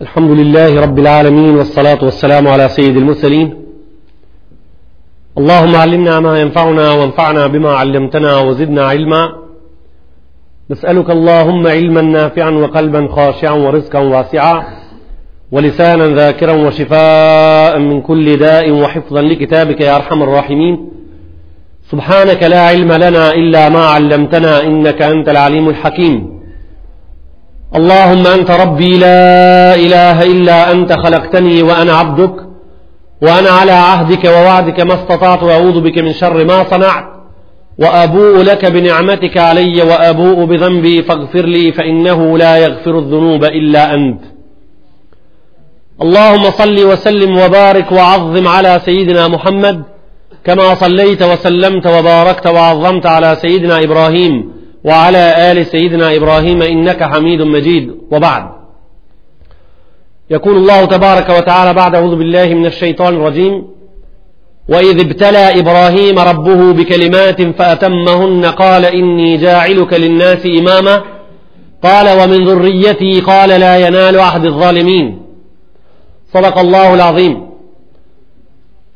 الحمد لله رب العالمين والصلاة والسلام على سيد المرسلين اللهم علمنا ما ينفعنا وانفعنا بما علمتنا وزدنا علما نسألك اللهم علما نافعا وقلبا خاشعا ورزقا واسعا ولسانا ذاكرا وشفاء من كل داء وحفظا لكتابك يا أرحم الراحمين سبحانك لا علم لنا إلا ما علمتنا إنك أنت العليم الحكيم اللهم أنت ربي لا إله إلا أنت خلقتني وأنا عبدك وأنا على عهدك ووعدك ما استطعت وأعوذ بك من شر ما صنعت وأبوء لك بنعمتك علي وأبوء بذنبي فاغفر لي فإنه لا يغفر الذنوب إلا أنت اللهم صل وسلم وبارك وعظم على سيدنا محمد كما صليت وسلمت وباركت وعظمت على سيدنا إبراهيم وعلى آل سيدنا إبراهيم إنك حميد مجيد وبعد يقول الله تبارك وتعالى بعد أعوذ بالله من الشيطان الرجيم وإذ ابتلى إبراهيم ربه بكلمات فأتمهن قال إني جاعلك للناس إماما قال ومن ذريتي قال لا ينال أحد الظالمين صدق الله العظيم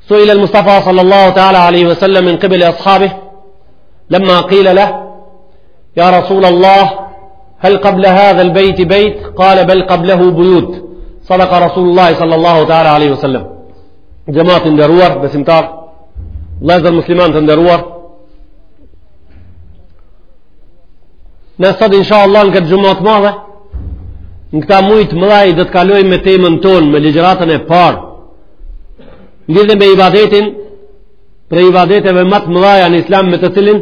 سئل المصطفى صلى الله تعالى عليه وسلم من قبل أصحابه لما قيل له يا رسول الله هل قبل هذا البيت بيت قال بل قبله بيوت صدق رسول الله صلى الله تعالى عليه وسلم جماعة اندروار بسمتار لازم المسلمان اندروار Na sot, insha Allah, në këtë xhuma t'madhe, në këta muj të mëdhaj, do të kalojmë me temën tonë, me ligjëratën e parë, në lidhje me ibadetin, prej ibadeteve ma të mëdhaja në islam me të cilin,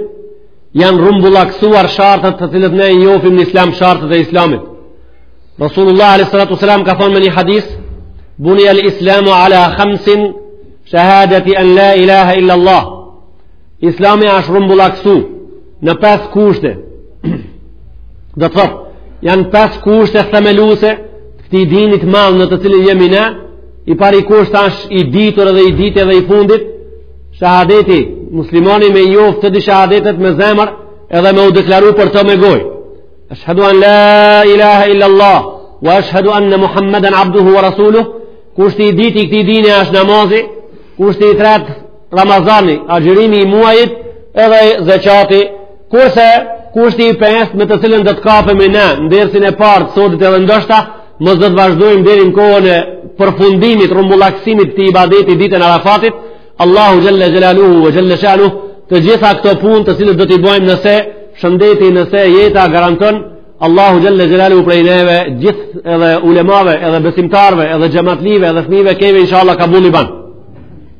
janë rrumbullakësuar shartet të cilët ne i njofim në islam shartet e islamit. Rasulullah a.s. ka thonë me një hadis, buni al-islamu ala khamsin, shahadati an la ilaha illa Allah, Islami është rrumbullaksu në pes kushte. Do të thotë janë pes kushte themeluse të këtij dini t'madh në të cilin jemi ne, i pari kusht është i ditur edhe i dytë edhe i fundit, shahadeti, muslimani me i njofë të dy shahadetet me zemër edhe me u deklaru për to me gojë. Ashhadu an la ilaha illa Allah wa ashhadu anna Muhammeden abduhu wa rasuluh, kushti i dytë i këtij dini është namazi, kushti i tretë Ramazani, agjërimi i muajit edhe zeqati, kurse kushti i pestë me të cilën do të kapemi në dersin e parë të sotit edhe ndoshta, mos do të vazhdojmë deri në kohën e përfundimit, rrumbullakësimit të ibadetit ditën e Arafatit, Allahu xhalla xhelaluhu ve xhalla shanu, të gjitha këto punë të cilët do t'i bëjmë nëse shëndeti nëse jeta garanton Allahu xhalla xhelaluhu prej neve, gjithë edhe ulemave, edhe besimtarve, edhe xhamatlive, edhe fëmijëve kemi inshallah kabul i banë.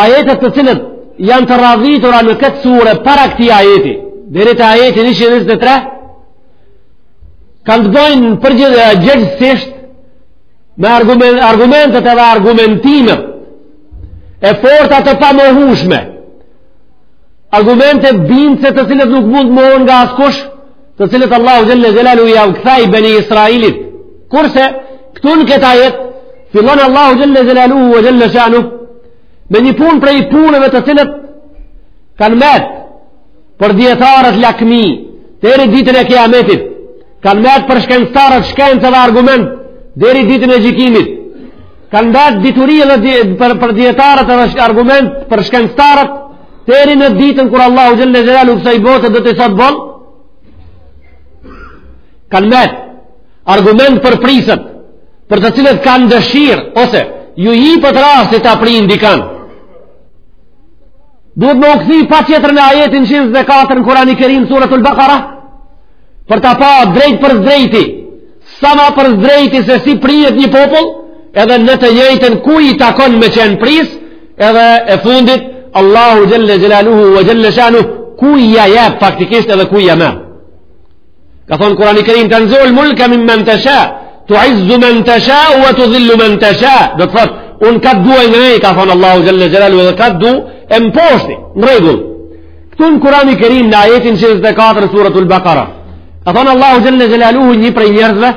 Ajetet të cilat janë të radhitura në këtë sure para këtij ajeti, deri te ajeti 123, kanë të bojnë përgjithë gjegjësisht me argumentet edhe argumentimet e forta të pamohushme, argumente bindëse të cilat nuk mund të mohohen nga askush, të cilët Allahu xhelle xhelaluhu jau kthej Beni Israilit. Kurse, këtu në këtë ajet, fillon Allahu xhelle xhelaluhu ve xhelle shanuhu, me një punë prej punëve të cilat kanë metë për dijetarët lakmi, deri ditën e kijametit, kanë metë për shkencëtarët shkencë edhe argument, deri ditën e gjikimit, kanë metë dituri edhe për, për dijetarët dhe argument për shkencëtarët, Deri në ditën kur Allahu xhelle xhelalu kësaj bote do t'i thotë boll. Kanë met argument për prisat, për të cilët kanë dëshirë ose ju ipet rasti ta prijnë dikan. Duhet me u kthi patjetër në ajetin 104 në kurani kerim surat ul bakara, për ta pa drejt përzdrejti, Sa ma përzdrejti se si prijet një popull, edhe në të njëjtën kujt i takon me qenë pris, edhe e fundit, Allahu xhelle xhelaluhu ve xhelle shanuhu, kujt ia jep faktikisht edhe kujt ia merr. Ka thonë kurani kerim tenziul mulke mimmen tesha, tuizzu men tesha, ve tudhil-lu men tesha, do të thotë, unë ka të du e ngrej, ka thonë Allahu xhelle xhelaluhu, edhe ka të du, e mposhti, në rregull. Këtu në Kurani i Kerim në ajetin 124 surat Al-Baqara. Ka thonë Allahu xhalla xhelaluhu një prej njerëzve,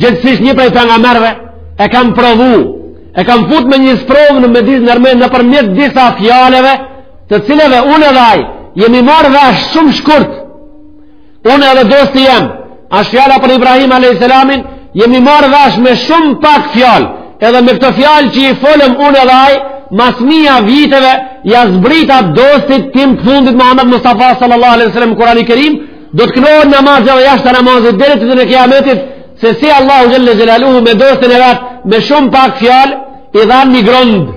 gjegjësisht një prej pejgamberëve e kam provu, e kam fut me një sprovë në me di nërme nëpërmjet disa fjalëve, të cilave unë edhe ai jemi marrë vesh shumë shkurt Unë edhe dosti jem, është fjala për Ibrahim a.s. Jemi marrë vesh me shumë pak fjalë, edhe me këto fjalë që i folëm unë edhe ai, mas mija viteve, ja zbrita dostit tim të fundit Muhammed Mustafa sallallahu alaihi sallam Kurani Kerim, do të knohen n'namaz edhe jashtë namazit, deri ditën e kiametit, se si Allahu xhelle xhelaluhu me dostin e vet, me shumë pak fjalë, i dhanë një grondë,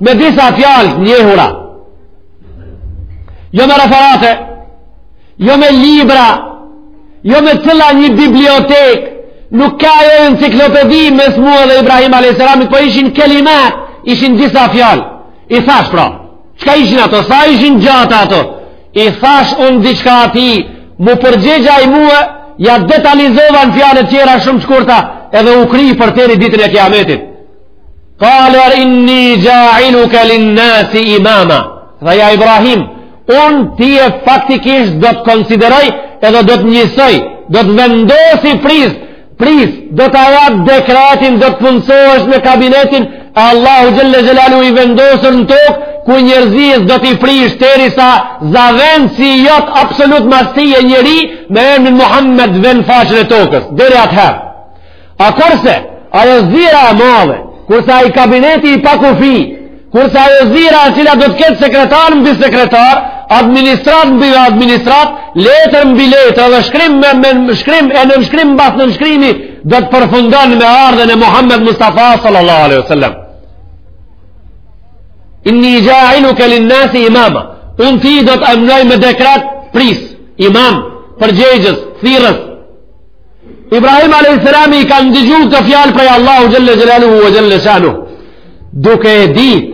Me disa fjalë njehura, jo me referate, jo me libra, jo me cëla një bibliotekë, nuk ka, jo enciklopedi mes mua dhe Ibrahim A.S. Po ishin kelimat, ishin disa fjalë. I thashë pra, çka ishin ato, sa ishin gjata ato? I thashë unë diçka atij, m'u përgjegj ai mua, ja detalizova në fjalët tjera shumë shkurta, edhe u kry për deri ditën e kiametit. Kale inni xhailuke linnasi imama. Tha ja Ibrahim, unë ty faktikisht do të konsideroj edhe do të njësoj, do të vendosi prijs, prijs, do ta jap dekretin, do të punësohesh në kabinetin e Allahu xhelle xhelaluhu i vendosur në tokë, ku njerëzisë do t'i prijsh derisa zavendsi jot absolut mas tije njeri me emnin Muhammed vjen n'faqen e tokës. Deri atëherë. A kurse, ajo zyra e madhe, kurse ai kabineti i pakufi, kurse ajo zyra e cila do të ketë sekretar mbi sekretar, administratë mbi administratë, letër mbi letër dhe shkrim, me, me, shkrim e nënshkrim mbas nënshkrimi, do të përfundon me ardhjen e Muhammed Mustafa sallallahu alaihi wasallam. Inni xhailuke linnasi imama. Unë ty do të emnoj me dekret prijs, imam, përgjegjës, thirrës, Ibrahim a.s. i ka ndëgju këto fjalë prej Allahu xhelle xhelaluhu ve xhelle shanuhu duke e dit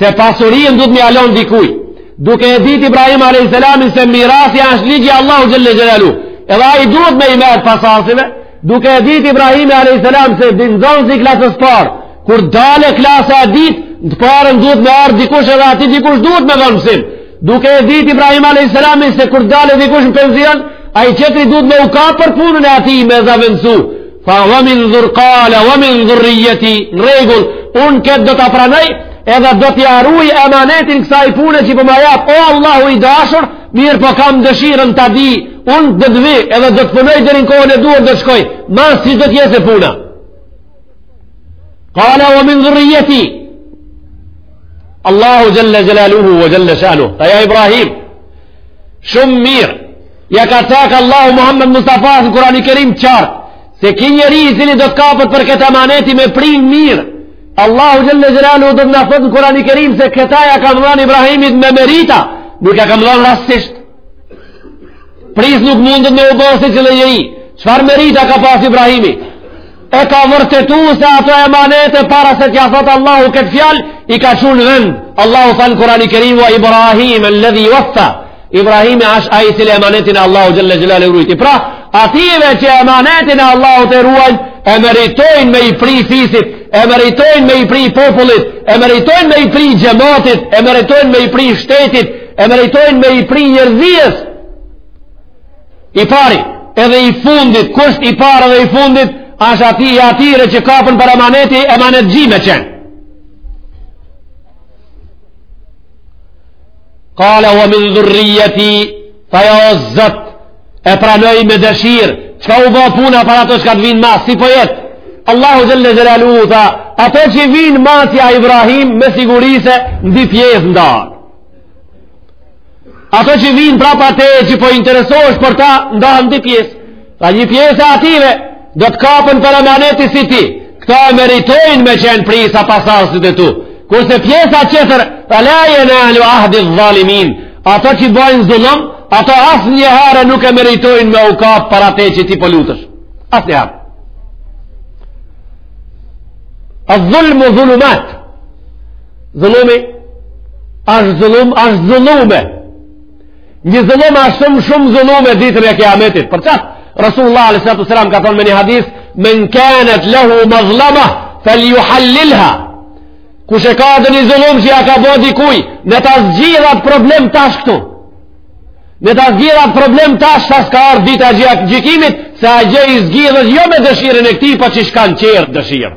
se pasurinë duhet me ia lon dikujt duke e dit Ibrahim a.s. se mirasi asht ligj i Allahu xhelle xhelaluhu edhe ai duhet me i met pasardhësve duke e dit Ibrahim a.s. se edhe nxonsi klasës parë kur dale n'klasë t'dytë në të parën duhet me ardhë dikush edhe atij dikush duhet me dhonë mësim Duke e dit Ibrahim a.s. se kur dale dikush në penzion, ai tjetri duhet me u kap për punën e atij me zavendësu. Fa ve min dhurr, kale ve min dhurrijeti, në rregull, unë këtë do ta pranoj, edhe do t'ia ruj emanetin kësaj pune që për po ma jap, o Allahu i dashur, mirëpo kam dëshirën ta di, unë do të vi, edhe do të punoj deri në kohën e duhur do të shkoj, ma si do të jesë puna. Kale ve min dhurrijeti, Allahu xhelle xhelaluhu ve xhelle shanuhu Tha ja Ibrahim Shumë mirë Ja ka cek Allahu Muhammed Mustafa Në kurani kerim qartë Se ky njeri i cili do të kapet për kët amaneti me pri mirë Allahu xhelle xhelaluhu do të na thot në kurani kerim Se këta ja kam dhan Ibrahimit me merita Nuk ja kam dhan rastisht Prijs nuk mundet me u bo si çdo njeri Çfar merita ka pas Ibrahimi e ka vërtetu se ato emanete para se t'ja thot Allahu këtë fjal i ka çu n'vend Allahu tha në kurani kerim wa Ibrahime ledhi waffa Ibrahimi asht ai i cili emanetin e Allahut xhelle xhelaluhu e rujti pra atyre që emanetin e Allahut e ruajnë e meritojnë me i pri fisit e meritojnë me i pri popullit e meritojnë me i pri xhematit e meritojnë me i pri shtetit e meritojnë me i pri njerëzisë I pari, edhe i fundit, kusht i pari dhe i fundit, asht ai i atyre që kapen për amaneti, emanetxhi me qenë. Kale ve min dhurrijeti, tha ja o Zot, e pranoj me dëshirë, çka u bo puna për ato që ka të vijnë mas, si po jet, Allahu xhelle xhelaluhu, tha, ato që vijnë mas, ja Ibrahim, me siguri se n'dy pjesë ndahen. Ato që vijnë prapa te që po interesohesh për ta, ndahen n'dy pjesë. Tha një pjesë e atyre, do të kapen për amaneti si ti. Këta e meritojnë me qenë prijsa pasardhsit e tu. Kurse pjesa qetër, tha la jenalu ahdi dhalimin. Ato që bojnë zullum, ato asnjëherë nuk e meritojnë me u kap për atë që ti po lutesh. Asnjëherë. Edh-dhulmu dhulumat, Zullumi është zullum, është zullume. Një zullum është shumë shumë zullume ditën e kijametit. Për qatë, Rasulullah a.s. ka thonë me një hadith, men kanet lehu mazlema, fel juhallilha. Kush e ka edhe një zullum që ja ka bo dikuj, ne ta zgjidh at problem tash këtu. Ne ta zgjidh at problem tash sa s'ka ardhë dita e gjykimit, se atje zgjidhet jo me dëshirën e këtij, pa po që shkanë qërë dëshirë.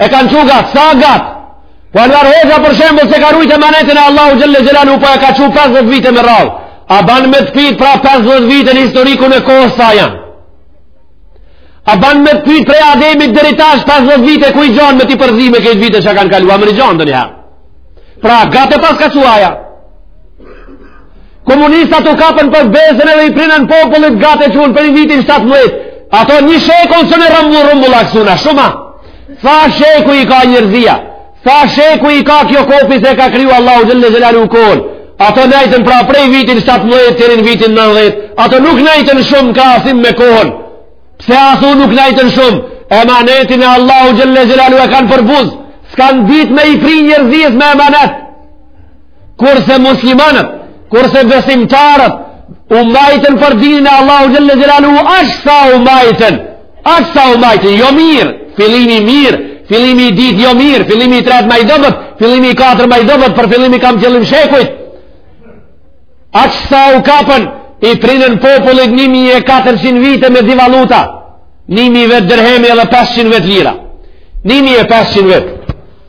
E kanë çu gatë, sa gatë? Po Enver Hoxha për shembull s'e ka rujtë emanetin e Allahut xhelle xhelaluhu po e ka çu 50 vite me radhë. A ban me të pyt pra 50 vite në historikun e kohës sa janë? A ban me të pyt prej Ademit deri tash 50 vite ku i gjon me t'i përzi me kejt vite që kanë kaluar mun i gjon donjëher. Pra gatë e paska çu aja. Komunistat u kapën për besën edhe i prinën popullit gate që unë prej vitin 17. Ato një shekull s'e rrumbu rrumbullaksun, shuma. Sa shekuj ka njerëzia, sa shekuj ka kjo kohë prej se ka kriju Allahu xhel-le xhelaluhu kohën. Ato najtën pra prej vitin 17 deri në vitin 90. Ato nuk najtën shumë krahasim me kohën. Pse ashtu nuk najtën shumë, emanetin e Allahut xhel-le xhelaluhu e kanë përbuz. S'kanë dit me i pri njerëzisë me emanet. kurse muslimanët, kurse besimtarët, u majtën për dinin e Allahut xhel-le xhelaluhu, aq sa u majtën, aq sa u majtën, jo mirë, fillimi mirë, fillimi i dytë jo mirë, fillimi i tretë ma i dobët, fillimi i katërt ma i dobët, për fillimi kam qëllim shekujt, aq sa u kapën, i prinën popullit 1400 vite me dy valuta, 1000 vjet dërhemi edhe 500 vjet lira, 1500 vjet,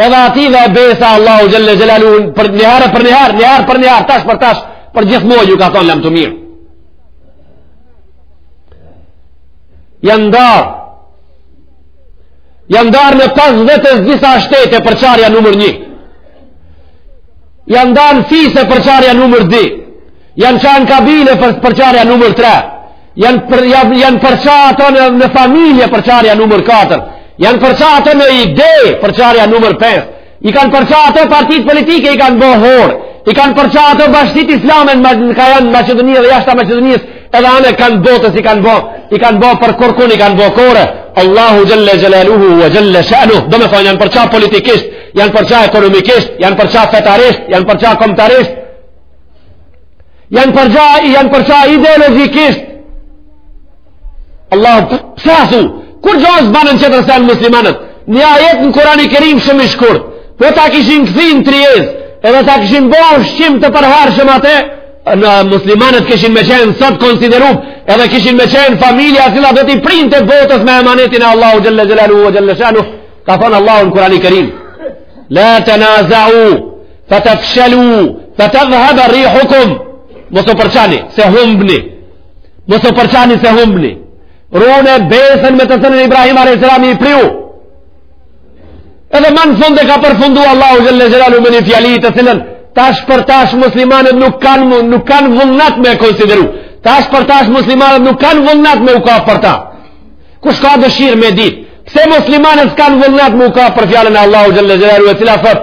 Edhe atyve e besa Allahu xhel-le xhelaluhu për njëherë e për njëherë, njëherë për njëherë, tash për tash, përgjithmonë ju ka thonë lamtumirë. Janë ndarë, janë ndarë në 50 e disa shtete përçarja numër një. Janë ndarë në fise përçarja numër 2. Janë ça në kabile për përçarja numër 3, janë, për, janë, janë përça ato në, në familje përçarja numër 4, janë përça ato në ide përçarja numër 5, i kanë përça ato partitë politike i kanë bo hor, i kanë përça ato bashkësitë islame në, në ka janë në Maqedoni dhe jashta Maqedonisë, edhe anekanë botës i kanë bo, i kanë bo për kurkun i kanë bo kore, Allahu xhel-le xhelaluhu ve xhel-le shanuhu, domethonë janë përça politikisht, janë përça ekonomikisht, janë përça fetarisht, janë përça komtarisht, janë përça janë përça ideologjikisht Allah pse ashtu kurgjo s'banën qetër sen muslimanët një ajet në Kurani Kerim shumë i shkurt po ta kishin kthy n'tryezë edhe ta kishin bo ushqim të përhershëm atëherë muslimanët kishin me qenë sot konsiderum edhe kishin me qenë familja e cila do t'i printe botës me emanetin e Allahut xhel-le xhelaluhu ve xhel-le shanuhu ka thonë Allahu në Kurani Kerim la tenazeu Fe tefshelu, fe tedhhebe rihukum, mos u përçani, se humbni, mos u përçani, se humbni, rune besën me të cilën Ibrahim a.s. i priu, edhe ma në fund e ka përfundu Allahu xhel-le xhelaluhu me një fjali të cilën, tash për tash muslimanët nuk kanë, nuk kanë vullnat me konsideru, tash për tash muslimanët nuk kanë vullnat me u kap për ta, kush ka dëshirë me ditë, Pse muslimanët s'kanë vullnat me u kap për fjalën e Allahut xhel-le xhelaluhu e cila thotë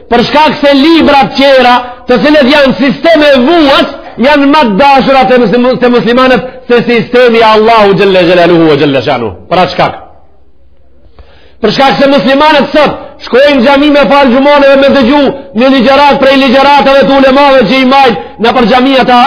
Për shkak se librat tjera, të cilat janë sisteme vuas, janë ma të dashura te muslimanët se sistemi i Allahu xhel-le xhelaluhu ve xhel-le shanuhu. Për atë shkak. Për shkak se muslimanët sot shkojnë në xhami me fal xhumon dhe me dëgju një ligjëratë prej ligjëratave të ulemave që i majnë nëpër xhamiat e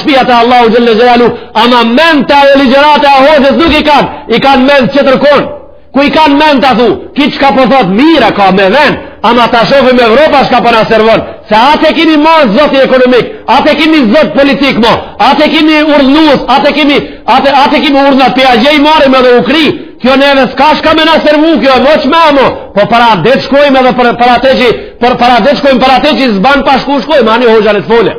shtëpiat e Allahu xhel-le xhelaluhu, ama mendt te ligjërata e hoxhës nuk i kanë, i kanë mendt tjetërkun. Ku i kanë mendt a thu, ky çka po thot mirë e ka, me ven, ama ta shofim Evropa shka po na servon, se atë e kemi marrë zot ekonomik, atë e kemi zot politik mo, atë e kemi urdhnus, atë e kemi, atë, atë e kemi urdhnat prej atje i marrim edhe u kry, kjo neve s'ka shka me na servu, kjo e moçme a mo, po për adet shkojmë edhe për, për atë që, për, për adet shkojmë për atë që s'ban pa shku shkojmë, ani hoxha ne të fole.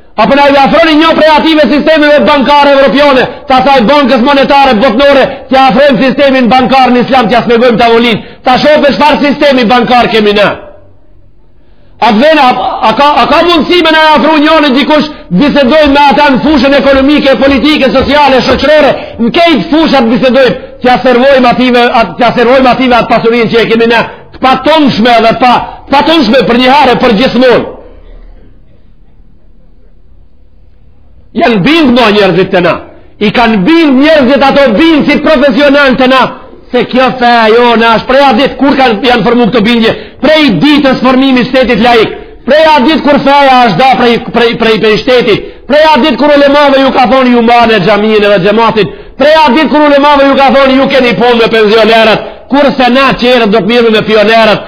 A po na e afroni një prej atyve sistemeve bankare evropiane, të asaj bankës monetare botnore, t'ja afrojmë sistemin bankar në islam, t'ja shpjegojmë n'tavolinë, ta shohë për çfarë sistemi bankar kemi ne. A të vena, a ka, a ka mundësi me na e afru njonin dikush, bisedojmë me ata në fushën ekonomike, politike, sociale, shoqërore, në këto fushat bisedojmë, t'ja servojmë atyve, t'ja servojmë atyve atë pasuri që e kemi ne, të patundshme dhe pa, patundshme për njëherë, përgjithmonë. Janë bindë ma njerëzit te na. I kanë bindë njerëzit ato bindësit profesional te na. Se kjo feja jonë ashtë prej at ditë kur kanë janë formu këto bindje. Prej ditës formimit shtetit laik. Prej at ditë kur feja është da prej, prej, prej, prej shtetit. Prej at ditë kur ulemave ju ka thonë ju mbane xhaminë dhe xhematin. Prej at ditë kur ulemave ju ka thonë ju keni punë me penzionerët. Kurse na tjerët do të mirremi me pionerët.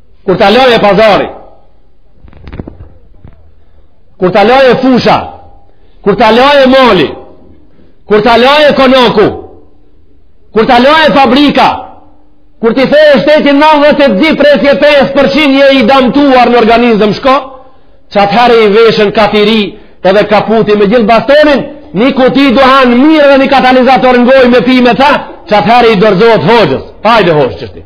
Kur ta laje pazari. Kur ta laje fusha. Kur ta laje mali. Kur ta laje konaku. Kur ta laje fabrika. Kur t'i thojë shteti 92 presje 5% je i damtuar në organizëm shko, qatëherë i veshën kafiri edhe kaputi me gjithë bastonin, një kuti duhan mirë dhe një katalizator n'gojë me pi me ta, qatëherë i dorëzohet hoxhës. Hajde hoxhë çështi.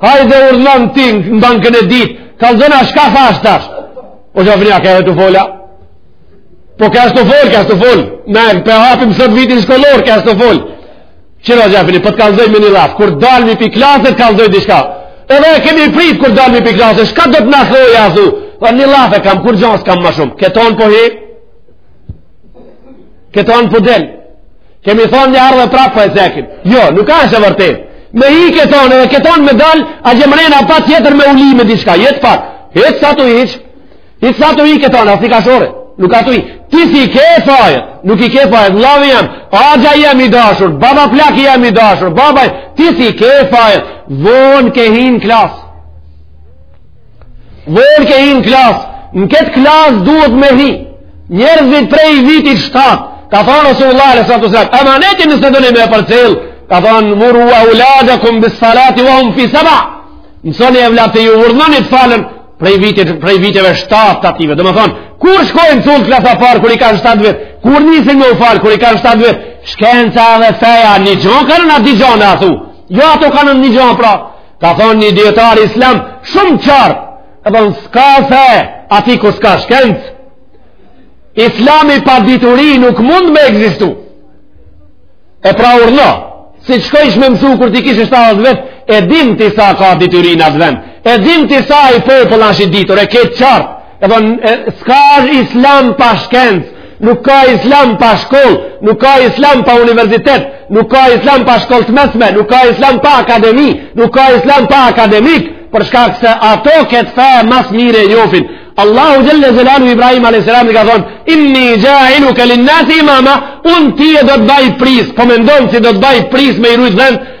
Hajde urdhëno ti në bankën e dytë. Kallzona shka thash tash. O që ofrinja, ka e të fola. Po ka e të fol, ka e të fol. Me pe hapim sot vitin shkollor, ka e të fol. Qiro që ofrinja, po të kallzoj me një llaf. Kur dalmi pi klasët, kallzoj diçka. Edhe e kemi prit kur dalmi pi klasët. Shka do të na thojë, a thu. Dhe një llaf e kam, kurgja s'kam ma shumë. Ket anë po hi? Ket anë po del. Kemi thonë një ardhe prapë për e zekin. Jo, nuk është e vërtet. Me hi ket anë dhe ket anë me dal, atje mrena patjetër me u ly me diçka. Jetë pak. Jetë sa të iqë. Jetë sa të iqë ket anë, asë i ka shore. Nuk ka të iqë. Ti s'i ke fajet. Nuk i ke fajet. Lavi jam. Axha jam i dashur. Baba plak jam i dashur. Baba, ti s'i ke fajet. Vonë ke hi n'klasë. Vonë ke hi në klasë, në këtë klasë duhet me hi, njerëzit prej vitit 7, ka thonë Resulullahi alejhi salatu wa salam, amanetin nëse doni me e përcjellë, ka thonë muru auladakum bis salati wa hum fi seba, mësoni evlatët e juj, urdhnoni t'falen, prej vitit prej viteve 7 t'atyve. Domethonë, kur shkojnë çon klasa e parë kur i kanë 7 vjet? Kur nisin me u fal kur i kanë 7 vjet? Shkenca dhe feja një gja kanë, a digjon atu. Jo ato kanë një gja pra. Ka thonë një dijetar islam shumë qartë, e thonë s'ka fe aty ku s'ka shkencë. Islami pa dituri nuk mund me ekzistu. E pra urdhno, si t'shkojsh me mësu kur t'i kesh 70 vjet, e din ti sa ka dituri në atë vend, e din ti sa ai popull asht i ditur, e ke të qartë, E thonë, s'ka islam pa shkencë, nuk ka islam pa shkollë, nuk ka islam pa universitet, nuk ka islam pa shkollë të mesme, nuk ka islam pa akademi, nuk ka islam pa akademik, për shkak se ato këtë fe ma s'miri e njofin. Allahu xhele xhelaluhu Ibrahim a.s. i ka thonë, inni xhailuke lin nasi imama, unë ty do të baj pris, po mendon si do të baj pris me i rujtë dhentë,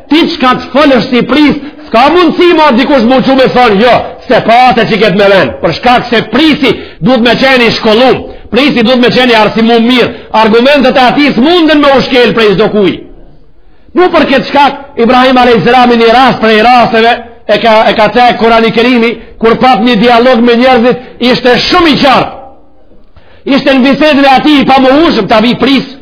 Ti çka të folësh si pris, s'ka mundësi ma dikush m'u çu me thonë, jo, s'e pate qëkëtë me vend, për shkak se prisi duhet me qenë i shkollum, prisi duhet me qenë i arsimum mirë, argumentet e atij s'munden me u shkel prej çdokuj. Mu për këtë shkak, Ibrahim A.S. një rast prej rasteve, e ka, e ka cek Kurani Kerimi, kur pat një dialog me njerëzit, ishte shumë i qartë. Ishte në bisedën e atij i pamohushëm të avi prisë,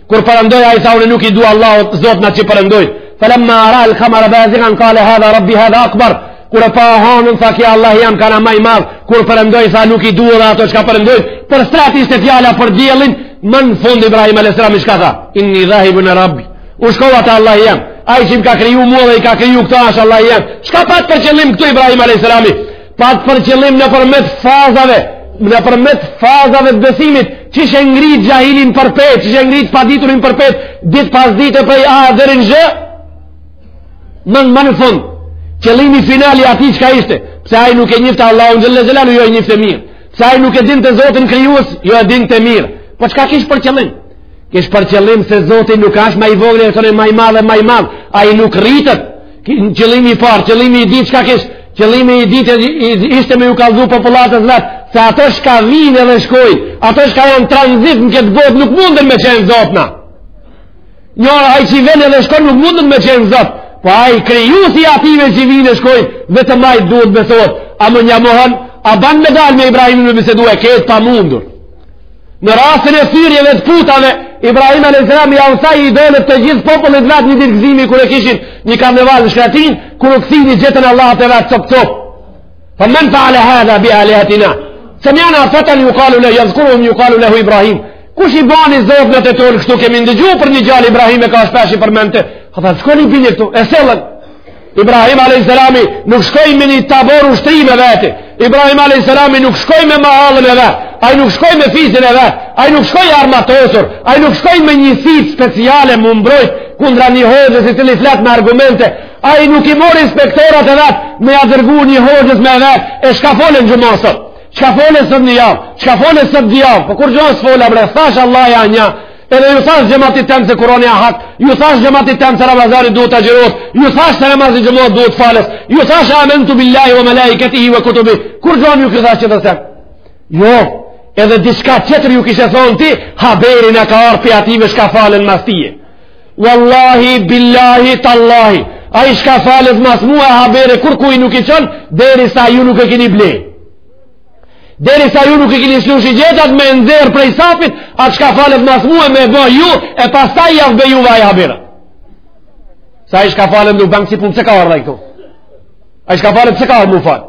Kur perëndoi ai tha unë nuk i du Allahët, zotnat që perëndojnë. Falemma raal kamara bazigan kale hadha rabbi hadha akbar. Kur e pa hanën tha ky Allahi jem kanka ma i madh. Kur perëndoi tha nuk i du dhe ato çka perëndojnë. Për s'treti ishte fjala për diellin. Më në fund Ibrahim a.s. çka tha. Inni dhahibun ila rabbi. U shkova te Allahi jem. Ai që m'ka kriju mua dhe i ka kriju këto asht Allahi jem. Shka pat për qëllim këtu Ibrahim a.s. Pat për qëllim nëpërmjet fazave, nëpërmjet fazave të besimit, qysh e ngrit xhahilin përpjetë, qysh e ngrit t'paditurin përpjetë, ditë pas dite prej a deri në zh, më në më në fund, qëllimi final i atij çka ishte, pse ai nuk e njifte Allahun xhele xhelaluhu, jo e njifte mirë, pse ai nuk e dinte Zotin krijues, jo e dinte mirë, po çka kish për qëllim? Kish për qëllim se Zoti nuk asht ma i vogël, tani ma i madh e ma i madh. Ai nuk rritet. Qëllimi i parë, qëllimi i dytë çka kish? Qëllimi i dytë ishte me ju kallzu popullatës vet, se ato shka vinë dhe shkojnë, ato shka janë tranzit në këtë botë nuk mundën me qenë zotna. Njeri, ai që vjen dhe shkon nuk mundet me qenë zot. Po ai krijuesi i atyve që vinë dhe shkojnë, vetëm ai duhet me thotë, a mun e mohon, a banë me dalë me Ibrahimin me bisedu e ke të pamundur. Në rastin e thyrjeve të putave, Ibrahim a.s. jau thej idolet të gjithë popullit vet një ditë gëzimi kur e kishin një karneval në shkretinë, kur u kthin i gjetën allahët e vet copë copë. Tha men feale hadha bi alihatina. Semina feten jukalu le, jedhkuruhum jukalu lehu Ibrahim. Kush i bani zotnat e tonë kështu kemi ndëgju për një djalë Ibrahim e ka, shpesh i përmendte. Tha, shkoni binie këtu, e sellën. Ibrahim a.s. nuk shkoi me një tabor ushtri me vete. Ibrahim a.s. nuk shkoi me mahallën e vet. Ai nuk shkoi me fisin e vet. Ai nuk shkoi armatosur. Ai nuk shkoi me njësit speciale m'u mbrojt kundra një hoxhës i cili flet me argumente. Ai nuk i mori inspektorat e vet me ja dërgu një hoxhës me vet. E shka fole n'xhuma sot? Shka fole sot një javë? Shka fole sot dy javë? Po kur xhumas fola bre? Thashë Allahi a nja. Edhe ju thash xhematit tem se Kurani a hak, ju thash xhematit tem se Ramazani duhet t'agjërohet, ju thash se namazi xhumas duhet falet, ju thash amentu billahi ve melaiketihi ve kutubi, kurgjo nuk ju thash tjetër sen. Jo, edhe diçka tjetër ju kishe thonë ti, haberi na ka ardh pi atyve shka falen mas teje. Wallahi, billahi, tallahi, ai shka falet mas mua haber kurkujt nuk i çon, derisa ju nuk e kini ble. Derisa ju nuk i kini lshu shigjetat me nxjerrë prej safit, atë shka falet mas mu e me bo ju, e pastaj jau bje juve haberin. Se ai shka falet nuk ban kësi punë, pse ka ardhë ai këtu? Ai shka falet pse ka ardhë? M'u falë.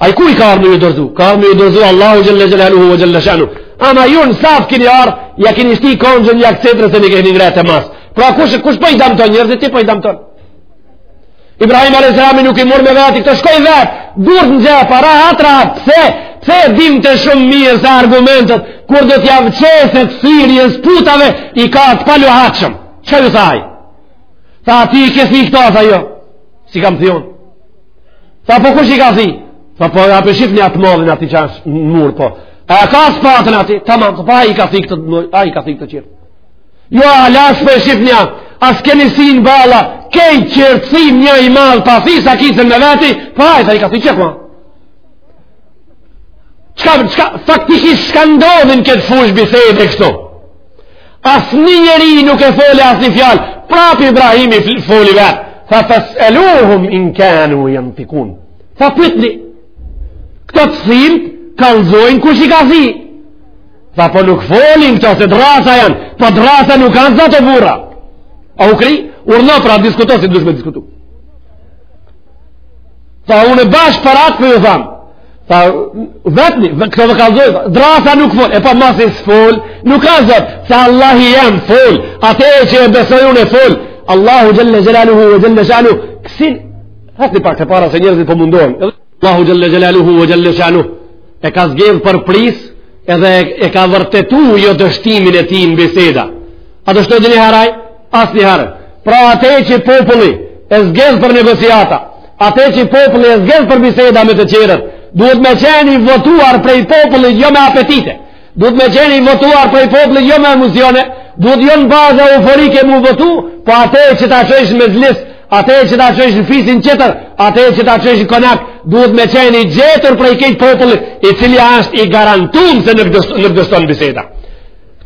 Ai kujt i ka ardhë me ju dorzu? Ka ardhë me ju dorzu Allahut xhelle xhelaluhu ve xhelle shanuhu. Ama ju në saf kini ardhë, ja kini shti kanxhën jakë cetërë se një keni ngre të masë. Pra kush, kush po i damton njerëzit, ti po i damton. Ibrahim a.s. nuk i mur me veti këto, shkoi vetë, durët në xhepa, para atyre, pse, pse dinte shumë mirë se argumentet, kur do t'ja vëqeset thirjes putave, i ka të paluhatshëm. Që ju thaj? Tha a ti i ke thi këto, tha jo. S'i kam thi un. Tha po kush i ka thi? Tha po ja po e shifni atë madhin aty që është në mur, po. Ai ka sopatën aty? Tamam, po ai ka thi këta, ai ka thi këta tjerë. Jo, ala s'po e shifni, a s'keni sy në ballë, krejt tjerët të thim, nja i madh pa thi, sakicën me veti, paj tha i ka thi qëkma. Çka, çka, faktikisht shka ndodh në këtë fushë bisede kështu. Asnjë njeri nuk e foli asnjë fjalë, prap Ibrahimi foli vetë, tha fes'eluhum in kanu jentikun. Tha pytni këta të thimt, kallzojnë kush i ka thi. Tha po nuk folin këto se drrasa janë, po drrasa nuk a zot o burra. A u kri? Urdhno pra diskuto si dush me diskutu. Tha unë bash për atë po ju tham. Tha vetni këto le t'kallzojnë, drrasa nuk fol, e pa po masi s'fol, nuk a zot, tha Allahi jem fol, atë e që e besoj unë e fol, Allahu xhelle xhelaluhu ve xhelle shanuhu, kësin, hecni pak të para se njerëzit po mundohen. Allahu Xhelle Xhelaluhu ve Xhelle Shanuhu e ka zgjedh për prijës edhe e ka vërtetu jo dështimin e tij në biseda a dështu edhe një herë ai? as një herë pra ate që populli e zgjedh për negociata ate që populli e zgjedh për biseda me të qerët duhet me qenë i votuar prej populli jo me apetite Duhet me qenë i votuar prej popullit, jo me emocione, duhet jo në baza euforike m'u votu, po ate që ta çojsh n'mexhlis, ate që ta çojsh në fisin qetër, ate që ta çojsh në konak, duhet me qenë i zgjedhur prej kejt popullit, i cili ashtë i garantum se nuk, dësht, nuk dështon n'biseda.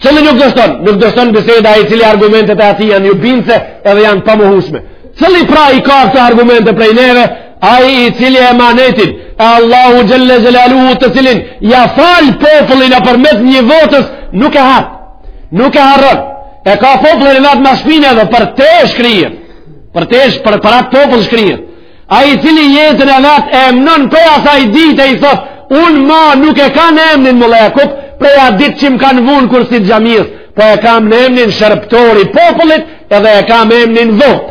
Cili nuk dështon? Nuk dështon n'biseda ai cili argumentet e atij janë bindëse edhe janë pamohushme. Cili pra i ka këto argumente prej neve, Ai i cili emanetin e Allahu xhelle xhelaluhu të cilin ia fal populli nëpërmjet një votës nuk e har. Nuk e harron. E ka popullin e vet mas shpine edhe për te shkrihet. Për te sh, për, për at popull shkrihet. Ai i cili jetën e vet e emnon prej asaj dite e thot, unë ma nuk e kam emrin Mulla Jakup, prej at ditë që më kanë vunë n'kursi t'xhamisë, po e kam emrin shërbëtor i popullit edhe e kam emrin votë.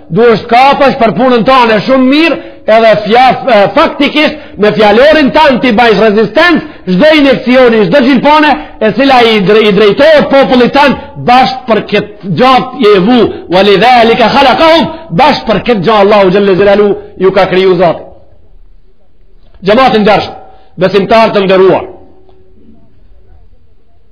Duhet t'kapesh për punën tane shumë mirë edhe fjaf, e, faktikisht me fjalorin tan t'i bajsh rezistencë, çdo injeksioni, çdo gjilpane, e cila i, dre, i drejtohet popullit tanë bash për këtë gja i e vu, ve li dhalike khalakahum, bash për këtë gja Allahu xhelle xhelaluhu ju ka kriju zati. Xhemat i ndershëm, besimtar të nderuar.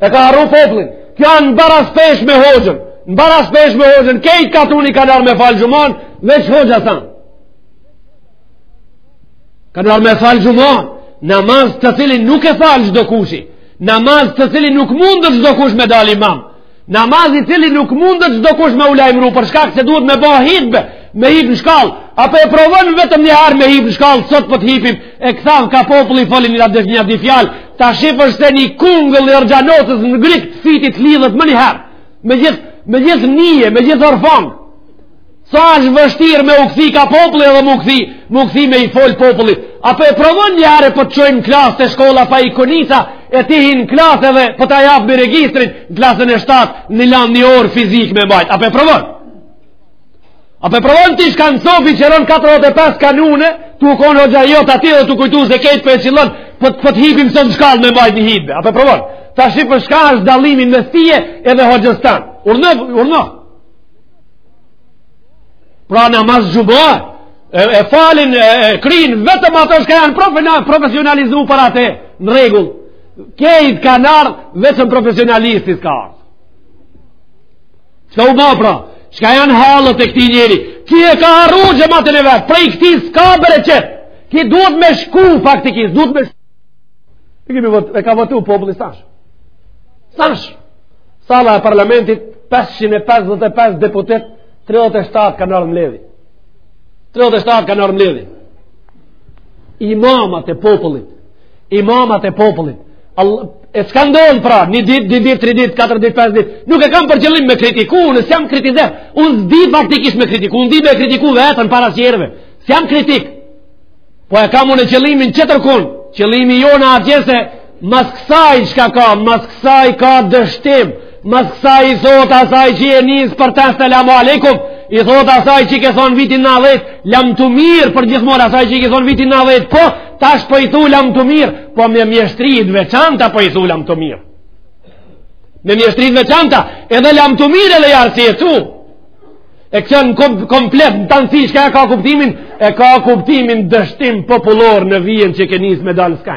E ka harru popullin. Kjo në baraspeshë me hoxhën. Në baraspeshë me hoxhën. Kejt katuni kanë ardh me falë xhumanë, veç hoxhë s'jan. Kanë ardh me falë xhumanë. Namaz të cilin nuk e falë çdokushi. Namaz të cilin nuk mundë çdokush me dal imam. Namaz i cili nuk mundë çdokush me u lajmru për shkak se duhet me ba hitbe, me hip në shkallë. A po e provon vetëm një herë me hip në shkallë, sot po të hipim, E kthehu ka populli foli një a di, një a di fjalë, ta shifsh se një kungull i orgjanotës në grikë të fitit lidhet menjëherë, me gjithë me gjithë nije, me gjithë orfong. Sa është vështirë me u kthi ka populli edhe me u kthi, me u kthi me i fol popullit. A po e provon një herë po të çojmë në klasë te shkolla Faik Konica, e të hin në klasë edhe po ta japim regjistrin, në klasën e shtatë, një lanë një orë fizikë me mbajtë. A po e provon? A po e provon ti shka n'sofër i qëron 45 kanune, tu konë hoxha jot aty edhe tu kujtu se kejt po e qillon, po të hipim sot në shkallë me mbajt një hitbe. A po e provon, ta shifsh ka është dallimi mes teje edhe hoxhës tanë. Urno, urno. Pra namaz xhumaje, e, e falin, e, e kryjnë, vetëm ata shka janë profesionalizu për atë, në rregull. Kejt kanë ardh, vetëm profesionalisti s'ka ardh. Çka u ba pra? Çka janë hallet e këtij njeri? Ky e ka harru xhematin e vet, prej këtij s'ka bereqet. Ky duhet me shku faktikisht, duhet me shku. E, kemi vët, e ka votu populli. Shtatë. Shtatë. Sala e parlamentit, 155 deputetë, 37 kanë ardh në mledhje. 37 kanë ardh në mledhje. Imamat e popullit, imamat e popullit e çka ndodh pra një dit, dy dit, tri dit, katër dit, pes dit nuk e kam për qëllim me kritiku unë s'jam kritizer unë s'di faktikisht me kritiku unë di me kritiku veten para tjerëve s'jam kritik po e kam unë qëllimin tjetërkund qëllimi jonë atje se mas kësaj çka ka mas kësaj ka dështim Mas kësaj i thot asaj që e nis për të selamu alejkum, i thot asaj që ke thonë vitin në dhejt, lam të mirë për gjithmon asaj që ke thonë vitin në dhejt, po, tash po i thu lam të mirë, po me mjeshtrit veçanta po i thu lam të mirë. Me mjeshtrit veçanta, edhe lam të mirë edhe jarë si e thu. E këtë në kom komplet, në tanësi çka e ka kuptimin, e ka kuptimin dështim popullor në vijen që ke nis me dalë s'ka.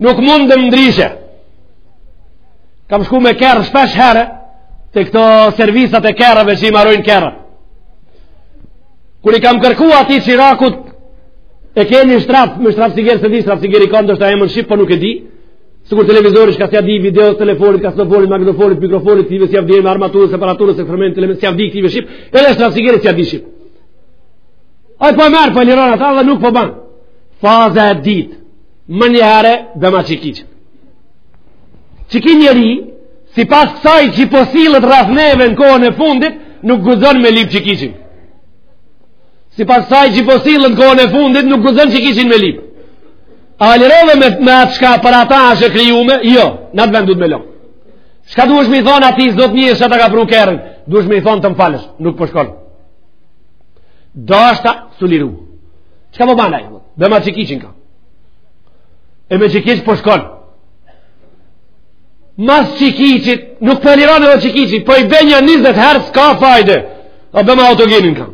nuk mund të ndryshe kam shku me kerr shpeshherë te këto servisat e kerreve që i marojnë kerre kur i kam kërku atij që rakut e ke një shtraf me shtrafciger s'e di shtrafciger i kam dashtë a emën shqip por po nuk e di sikur televizorit që s'ia di video telefonit kasetofonit magnofonit mikrofonit tive s'ia di emnin armaturës aparaturës e frenit s'ia di këtyve shqip edhe shtrafciger s'ia di shqip Ai po e merr po e liron ata dhe nuk po ban Faza e dytë Menjëherë bjerma çekiçin Që ky njeri Sipas kësaj qysh po sillet rafneve në kohën e fundit Nuk guxon me lyp çekiçin Sipas kësaj qysh po sillet në kohën e fundit Nuk guxon çekiçin me lyp A e lirove me, me atë çka për ata asht kriju Jo, në atë vend dut me lo Çka duhesh me i thonë atij zotnisë që ta ka pru kerrin Duhesh me i thonë të më falësh Nuk po shkon Dashta s'u liru. Çka po ban ai? Bjerma çekiçin ka. E me çekiç po shkon. Mas çekiçit, nuk po e liron edhe çekiçi, po i bjen nja 20 herë s'ka fajde. A bjerma autogenin ka.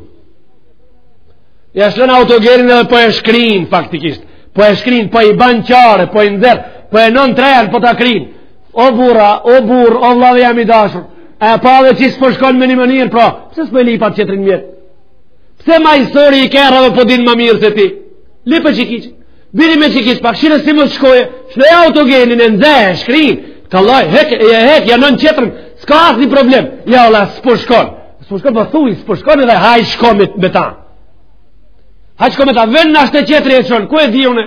Ja shlon autogenin edhe po e shkrin faktikisht. Po e shkrin, po i ban çare, po e nxjerr, po e non tjetrën, po ta kryn. O burra, o burr, o vllau jem i dashur. A e pave që s'po shkon me një mënyrë, pra, pse s'po e lyp atë tjetrin mjet? Pse majstori i kerreve dhe po din më mirë se ti? Lyp çekiç, bini me çekiç, pak shire si më shkoje, shloja autogenin e ndhe, e shkrin, ka laj, hek, e hek, ja non tjetrin, s'ka asnjë problem, ja ola, s'po shkon, s'po shkon, po thuj, s'po shkon edhe hajt shko me, me ta. Hajt shko me ta, ven nashtë te tjetri e çon, ku e di une?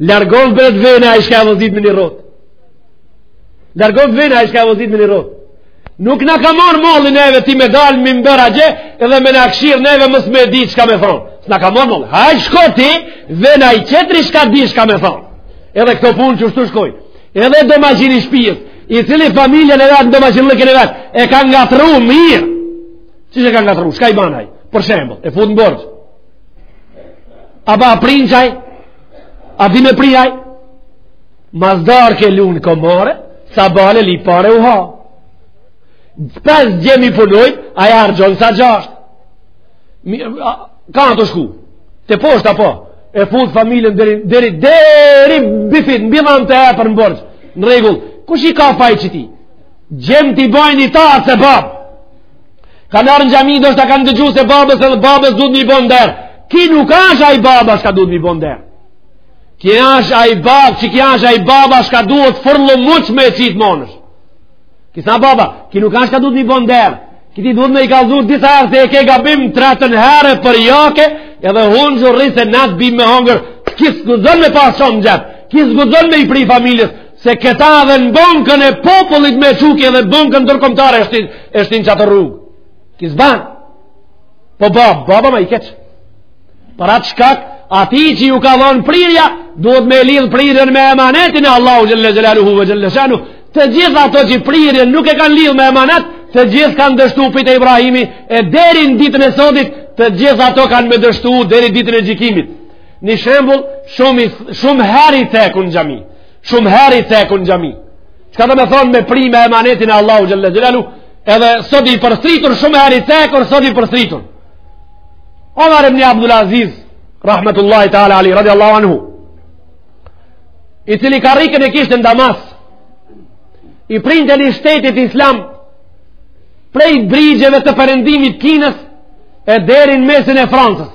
Largon për të vene a i shka vëzit me një rot Largon për të vene a i shka vëzit me një rot Nuk na ka marrë molli neve ti me dalë mi mbëra gje Edhe me në akshirë neve mos me di çka me thonë S'na ka marrë molli Hajt shko ti vene ai tjetri shka di çka me thonë Edhe këto punë qështu shkojn Edhe do ma gjini shpijës I cili familjen e vetë do ma gjini lëkën e vetë E ka ngatrru mirë Qysh e ka ngatrru shka i ban ai Për shembull e fut në borxh A ban prin qaj? A di me prin qaj? Mas darke lun komar, sabale li pare u ha. Pesë djem i punojn, ai harxhon sa gjasht. Ka me të shku teposhtë a po? E fut familjen deri, deri, deri mbi fyt, në bilan të epër në borxh. Në rregull, kush i ka faj qëtij? Djemt i bajnë itat se babë. Kan ardhë në xhami ndoshta kanë dëgju se babës edhe babës duhet mi bon nder. Ki nuk ashtë ai baba shka duhet mi bon nder. Ki ashtë ai babë, që ki ashtë ai baba shka duhet fërllu muqë me qitë monësh. Ki s'a baba, ki nuk ashtë shka duhet mi bon nder. Këtij duhet me i kallzu disa herë se e ke gabim të tretën herë për jake edhe hunë zhurri se na të bimë me hongër. Ki s'guzon me pasë shumë xhep, ki s'guzon me i pri familjes, se këta edhe bankën e popullit me çu ki edhe bankën ndërkombtare e shtin, e shtin në qatë rrugë. Ki s'ban. Po babë, baba ma i keq. Për atë shkak, atij që ju ka dhonë prirja, duhet me lidhë prirjen me emanetin e Allahu xhelle xhelaluhu ve xhelle shanuhu. Të gjithë ato që prirjen nuk e kanë lidhë me emanet, të gjithë kanë dështu prej te Ibrahimi, e deri n'ditën e sodit, të gjithë ato kanë me dështu deri ditën e gjykimit. Një shembull, shumë, shumë herë i cekun n'xhami. shumë herë i cekun në xhami çka do me thonë me pri me emanetin e Allahu Xhelle Xhelaluhu edhe sot i përsëritur shumë herë i cekur sot i përsëritur Omar ibn Abdul Aziz rahmetullahi ta'ala alejhi radiallahu anhu i cili karrikën e kishte në Damask i printe një shtetit islam prej brigjeve të perëndimit Kinës e deri n'mesin e Francës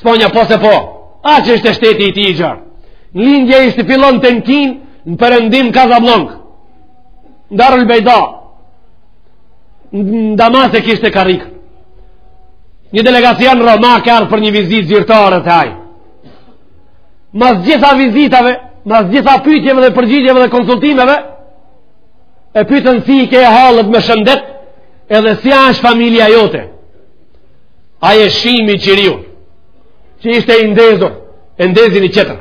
Spanja po se po, aq ishte shteti i tij i gjërë. Në lindje ishte fillonte në Kinë, në perëndim Kazablank. Në Darul Bejda, në Damask e kishte karrikën. Një delegacion romak ka ardhë për një vizitë zyrtare te ai. Mas gjitha vizitave, mas gjitha pytjeve dhe përgjigjeve dhe konsultimeve, e pytën si i ke hallet me shëndet, edhe si ashtë familja jote. ai e shimi qirin që ishte i ndezur e ndezi ni qetër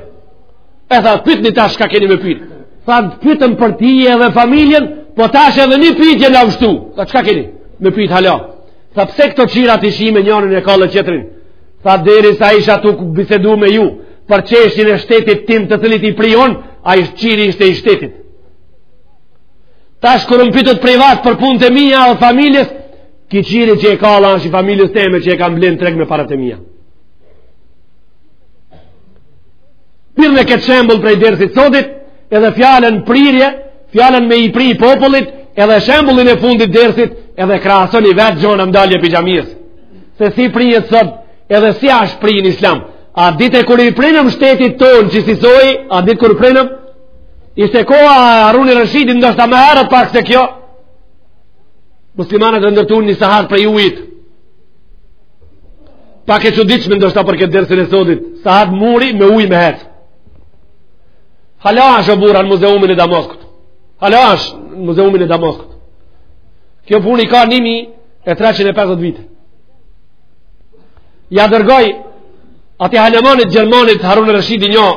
e tha pytni tash çka keni me pyt tha pytëm për ty edhe familjen po tash edhe një pytje na u shtu tha çka keni me pyt hala tha pse këta qira e shime njërin e kalle qetrin tha deri sa isha tu bisedu me ju për çështjen e shtetit tim të cilit i prij ai ish qiri ishte i shtetit tash kur m'pytët privat për punë të mija dhe familjes Ky qiri që e kalla është i familjes teme që e kam ble n'treg me paret e mija. Kqyrne këtë shembull prej dersit sotit, edhe fjalën prirje, fjalën me i pri popullit, edhe shembullin e fundit dersit, edhe krahasoni vetë gjanat në dalje prej xhamisë. Se si prihet sot, edhe si asht pri në islam. At ditë kur i prinëm shtetit tonë qisisoj, at ditë kur prinëm, ishte koha Harun Reshidit, ndoshta ma herët pak se kjo, muslimanët e ndërtun një sahat prej ujit. Pak e çuditshme ndoshta për këtë dersin e sodit, sahat muri me ujë me hec. Hala është o burra në muzeumin e Damaskut. Hala është në muzeumin e Damaskut. Kjo punë i ka 1350 vite. Ja dërgoi atij alemanit gjermanit Harun Reshidi një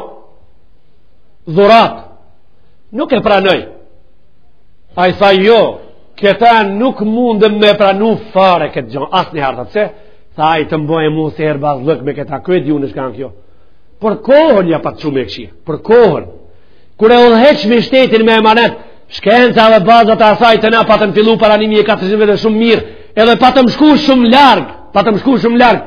dhuratë. Nuk e pranoi. Ai tha jo, këta nuk mundem me pranu fare këtë gjo, asnjëherë, tha pse? Tha ai të m'bojë mu sehirbazllëk me këta, ku e dij unë çka â kjo. Për kohën ja pat shumë vështirë, për kohën. Kur e udhëheqme shtetin me emanet, shkenca dhe bazat e asaj të na patën fillu para 1400 vjete shumë mirë, edhe patëm shku shumë larg, patëm shku shumë larg,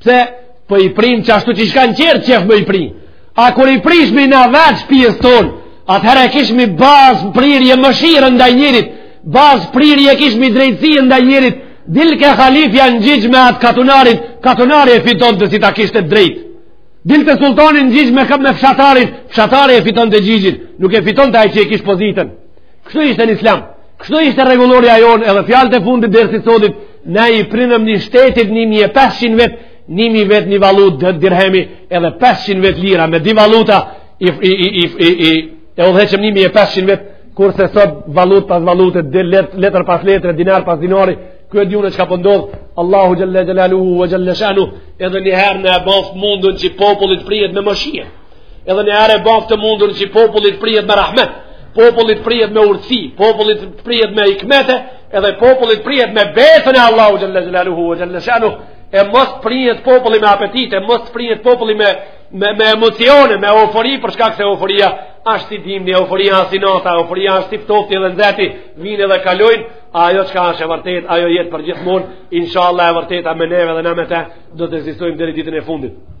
Pse, po i prim qashtu qysh kanë qef me i pri. A kur i prishmi na veç pjesë tonë, atëherë e kishme bazë prirje mëshirën ndaj njerit, bazë prirje e kishme drejtësinë ndaj njerit, dilke halifja në gjyq me atë katunarin, katunari e fitonte si ta kishte drejtë. Dilke sulltani në gjyq me këtë me fshatarin, fshatari e fitonte gjyqin, nuk e fitonte ai që e kish pozitën. Kështu ishte në islam. Kështu ishte rregullorja jonë edhe fjalët e fundit dersit sotit, ne i prinëm një shtetit 1500 vjet, 1000 vjet një valutë dirhemi edhe 500 vjet lira me dy valuta i i i i i, i e udhëheqëm 1500 vjet kurse sot valutë pas valute, letër pas letre, dinar pas dinari, ku e dij une çka po ndodh, po Allahu xhel-le xhelaluhu, xhel-le shanuhu, edhe njëherë na e boftë mundun që popullit t'i prihet me mëshirë. Edhe njëherë e baftë të mundur që popullit t'i prijet me rahmet, popullit t'i prijet me urtësi, popullit t'i prijet me hikmete, edhe popullit t'i prijet me besën e Allahut xhele xhelaluhu, xhele shanuhu, e mos të prihet populli me apetite, e mos të prihet populli me, me, me emocione, me eufori, për shkak se euforia ashtë si dimni, euforia ashtë si nata, euforia ashtë si të ftofti edhe nxehti, vijnë edhe kalojnë, ajo çka ashtë e vërtetë, ajo jet përgjithmonë, inshallah e vërteta me neve dhe na me te, do të ekzistojmë deri ditën e fundit.